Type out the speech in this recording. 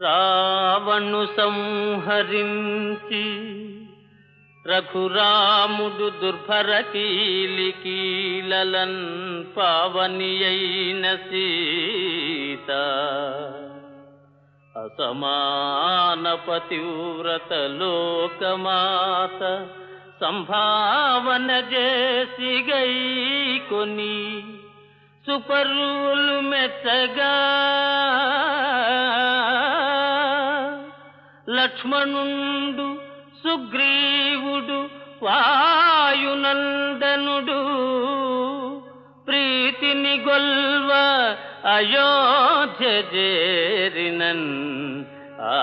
రావణు సంహరించి రఘురాముడు దుర్భర కీలికీలలన్ పావని అయిన సీత. అసమాన పతివ్రత లోకమాత సంభావన చేసి గై కొని సుపరులు మెచ్చగా లక్ష్మణుండు సుగ్రీవుడు వాయునందనుడు. ప్రీతిని గొల్వ అయోధ్య చేరినన్. ఆ